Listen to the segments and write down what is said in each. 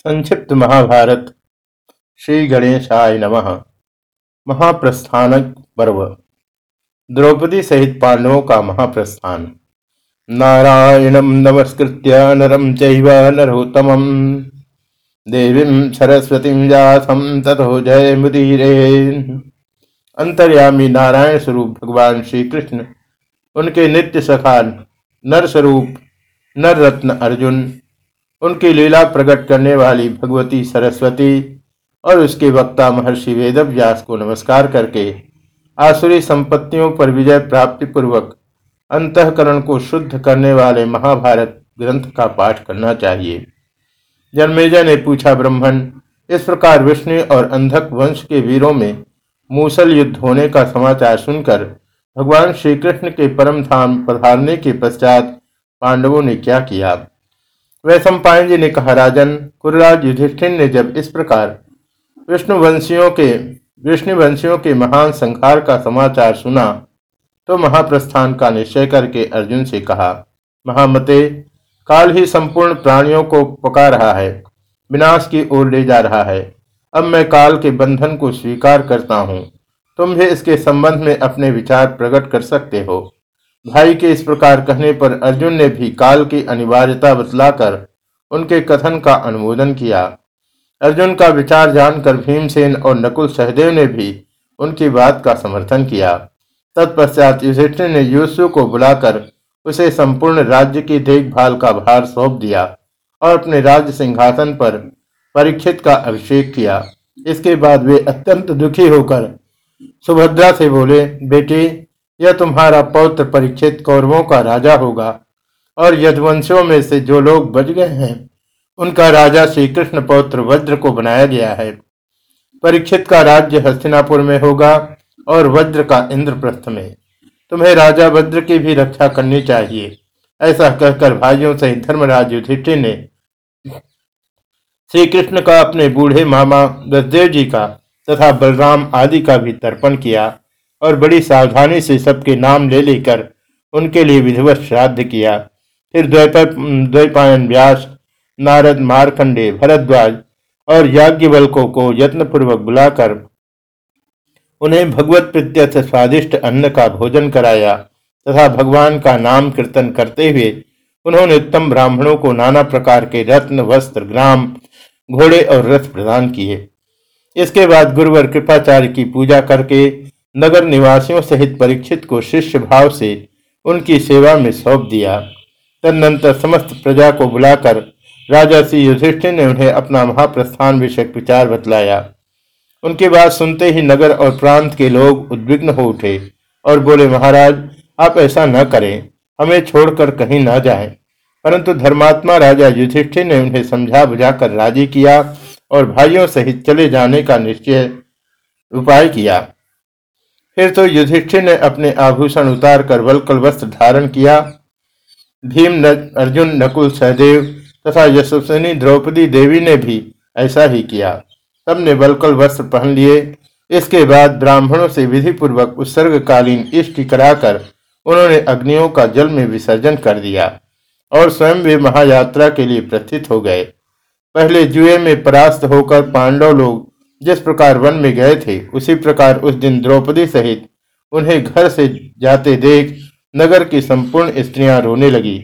संक्षिप्त महाभारत। श्री गणेशाय नमः। महाप्रस्थानक पर्व। द्रौपदी सहित पांडवों का महाप्रस्थान। नारायणं नमस्कृत्य नरम चैव नरोत्तमं देवीं सरस्वतीं व्यासं ततो जय मुदीरे अंतर्यामी नारायण स्वरूप भगवान श्री कृष्ण उनके नित्य सखा नर स्वरूप नर रत्न अर्जुन उनकी लीला प्रकट करने वाली भगवती सरस्वती और उसके वक्ता महर्षि वेद व्यास को नमस्कार करके आसुरी संपत्तियों पर विजय प्राप्ति पूर्वक अंतकरण को शुद्ध करने वाले महाभारत ग्रंथ का पाठ करना चाहिए। जन्मेजा ने पूछा ब्रह्मण इस प्रकार विष्णु और अंधक वंश के वीरों में मूसल युद्ध होने का समाचार सुनकर भगवान श्री कृष्ण के परम धाम पधारने के पश्चात पांडवों ने क्या किया? वैशंपायन जी ने कहा राजन कुरराज युधिष्ठिर ने जब इस प्रकार विष्णुवंशियों के विष्णुवंशियों के महान संहार का समाचार सुना तो महाप्रस्थान का निश्चय करके अर्जुन से कहा, महामते, काल ही संपूर्ण प्राणियों को पका रहा है, विनाश की ओर ले जा रहा है। अब मैं काल के बंधन को स्वीकार करता हूँ। तुम भी इसके संबंध में अपने विचार प्रकट कर सकते हो। भाई के इस प्रकार कहने पर अर्जुन ने भी काल की अनिवार्यता बतलाकर उनके कथन का अनुमोदन किया। अर्जुन का विचार जानकर भीमसेन और नकुल सहदेव ने भी उनकी बात का समर्थन किया। तत्पश्चात युधिष्ठिर ने यूसु को बुलाकर उसे संपूर्ण राज्य की देखभाल का भार सौंप दिया और अपने राज्य सिंहासन पर परीक्षित का अभिषेक किया। इसके बाद वे अत्यंत दुखी होकर सुभद्रा से बोले, बेटी यह तुम्हारा पौत्र परीक्षित कौरवों का राजा होगा। और यदवंशों में से जो लोग बच गए हैं, उनका राजा श्री कृष्ण पौत्र वज्र को बनाया गया है। परीक्षित का राज्य हस्तिनापुर में होगा और वज्र का इंद्रप्रस्थ में। तुम्हें राजा वज्र की भी रक्षा करनी चाहिए, ऐसा कहकर भाइयों से धर्मराज युधिष्ठिर ने श्री कृष्ण का अपने बूढ़े मामा दसदेव जी का तथा बलराम आदि का भी तर्पण किया। और बड़ी सावधानी से सबके नाम ले लेकर उनके लिए विधिवत श्राद्ध किया। फिर द्वैपायन व्यास, नारद मारकंडे, भरद्वाज और याज्ञवल्कों को यत्नपूर्वक बुलाकर उन्हें भगवत प्रत्यर्थ स्वादिष्ट अन्न का भोजन कराया तथा भगवान का नाम कीर्तन करते हुए उन्होंने उत्तम ब्राह्मणों को नाना प्रकार के रत्न, वस्त्र, ग्राम, घोड़े और रथ प्रदान किए। इसके बाद गुरुवर कृपाचार्य की पूजा करके नगर निवासियों सहित परीक्षित को शिष्य भाव से उनकी सेवा में सौंप दिया। तदनंतर समस्त प्रजा को बुलाकर राजा श्री युधिष्ठिर ने उन्हें अपना महाप्रस्थान विषय विचार बतलाया। उनकी बात सुनते ही नगर और प्रांत के लोग उद्विग्न हो उठे और बोले, महाराज, आप ऐसा न करें, हमें छोड़कर कहीं ना जाएँ। परंतु धर्मात्मा राजा युधिष्ठिर ने उन्हें समझा बुझाकर राज़ी किया और भाइयों सहित चले जाने का निश्चय उपाय किया। फिर तो युधिष्ठिर ने अपने आभूषण उतार कर वलकल वस्त्र धारण किया। भीम न, अर्जुन नकुल सहदेव तथा यशस्विनी द्रौपदी देवी ने भी ऐसा ही किया। सबने वलकल वस्त्र पहन लिए। इसके बाद ब्राह्मणों से विधि पूर्वक उत्सर्गकालीन इष्ट कराकर उन्होंने अग्नियों का जल में विसर्जन कर दिया और स्वयं वे महायात्रा के लिए प्रस्थित हो गए। पहले जुए में परास्त होकर पांडव लोग जिस प्रकार वन में गए थे, उसी प्रकार उस दिन द्रौपदी सहित उन्हें घर से जाते देख नगर की संपूर्ण स्त्रियाँ रोने लगी।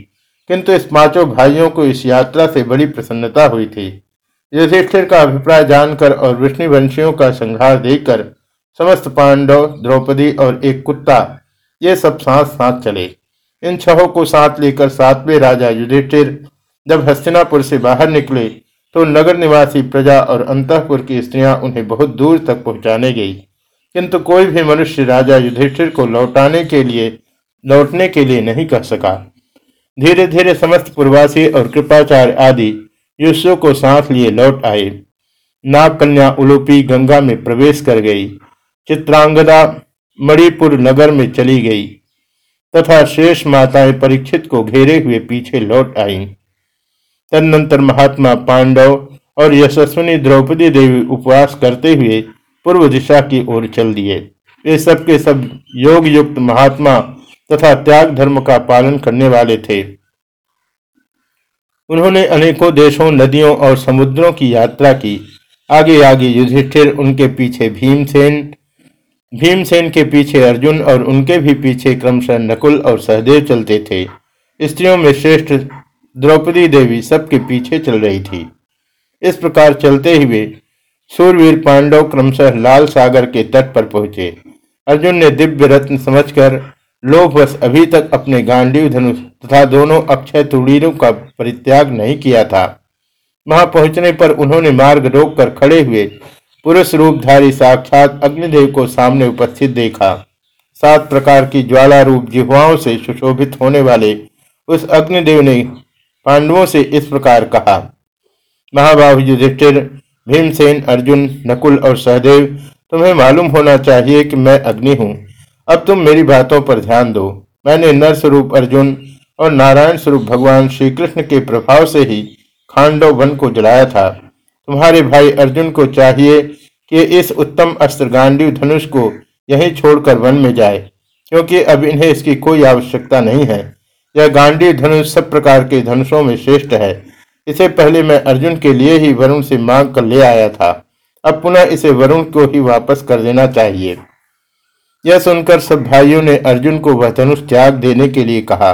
किंतु इस पाँचों भाइयों को इस यात्रा से बड़ी प्रसन्नता हुई थी। युधिष्ठिर का अभिप्राय जानकर और विष्णुवंशियों का संहार देखकर समस्त पांडव, द्रौपदी और एक कुत्ता, ये सब साथ साथ चले। इन छहों को साथ लेकर सातवें राजा युधिष्ठिर जब हस्तिनापुर से बाहर निकले तो नगर निवासी प्रजा और अंतपुर की स्त्रियाँ उन्हें बहुत दूर तक पहुँचाने गई। किंतु कोई भी मनुष्य राजा युधिष्ठिर को लौटाने के लिए, लौटने के लिए नहीं कह सका। धीरे धीरे समस्त पूर्वासी और कृपाचार्य आदि युष्यों को साथ लिए लौट आए। नाग कन्या उलूपी गंगा में प्रवेश कर गई। चित्रांगदा मणिपुर नगर में चली गई। तथा शेष माताएँ परीक्षित को घेरे हुए पीछे लौट आईं। तदनंतर महात्मा पांडव और यशस्विनी द्रौपदी देवी उपवास करते हुए पूर्व दिशा की ओर चल दिए। वे सब के सब योग युक्त महात्मा तथा त्याग धर्म का पालन करने वाले थे। उन्होंने अनेकों देशों, नदियों और समुद्रों की यात्रा की। आगे आगे युधिष्ठिर उनके पीछे भीमसेन भीमसेन के पीछे अर्जुन और उनके भी पीछे क्रमशः नकुल और सहदेव चलते थे। स्त्रियों में श्रेष्ठ द्रौपदी देवी सबके पीछे चल रही थी। इस प्रकार चलते ही वे सूरवीर पांडव क्रमशः लाल सागर के तट पर पहुँचे। अर्जुन ने दिव्य रत्न समझकर लोभवश अभी तक अपने गांडीव धनुष तथा दोनों अक्षय तुड़ीरों का परित्याग नहीं किया था। वहाँ पहुँचने पर उन्होंने मार्ग रोककर खड़े हुए पुरुष रूपधारी साक्षात अग्निदेव को सामने उपस्थित देखा। सात प्रकार की ज्वाला रूप जिह्वाओं से सुशोभित होने वाले उस अग्निदेव ने पांडवों से इस प्रकार कहा। महाबाहु युधिष्ठिर, भीमसेन, अर्जुन, नकुल और सहदेव, तुम्हें मालूम होना चाहिए कि मैं अग्नि हूँ। अब तुम मेरी बातों पर ध्यान दो। मैंने नर स्वरूप अर्जुन और नारायण स्वरूप भगवान श्री कृष्ण के प्रभाव से ही खांडव वन को जलाया था। तुम्हारे भाई अर्जुन को चाहिए कि इस उत्तम अस्त्र गांडीव धनुष को यहीं छोड़कर वन में जाए, क्योंकि अब इन्हें इसकी कोई आवश्यकता नहीं है। यह गांडीव धनुष सब प्रकार के धनुषों में श्रेष्ठ है। इसे पहले मैं अर्जुन के लिए ही वरुण से मांग कर ले आया था। अब पुनः इसे वरुण को ही वापस कर देना चाहिए। यह सुनकर सब भाइयों ने अर्जुन को वह धनुष त्याग देने के लिए कहा।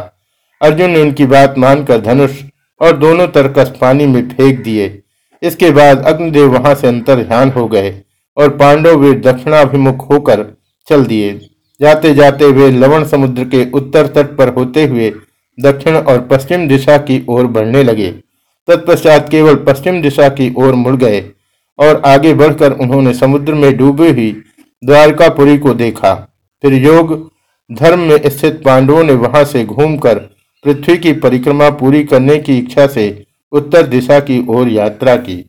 अर्जुन ने उनकी बात मानकर धनुष और दोनों तरकस पानी में फेंक दिए। इसके बाद अग्निदेव वहाँ से अंतर ध्यान हो गए और पांडव वे दक्षिणाभिमुख होकर चल दिए। जाते जाते वे लवण समुद्र के उत्तर तट पर होते हुए दक्षिण और पश्चिम दिशा की ओर बढ़ने लगे। तत्पश्चात केवल पश्चिम दिशा की ओर मुड़ गए और आगे बढ़कर उन्होंने समुद्र में डूबी हुई द्वारकापुरी को देखा। फिर योग धर्म में स्थित पांडवों ने वहाँ से घूमकर पृथ्वी की परिक्रमा पूरी करने की इच्छा से उत्तर दिशा की ओर यात्रा की।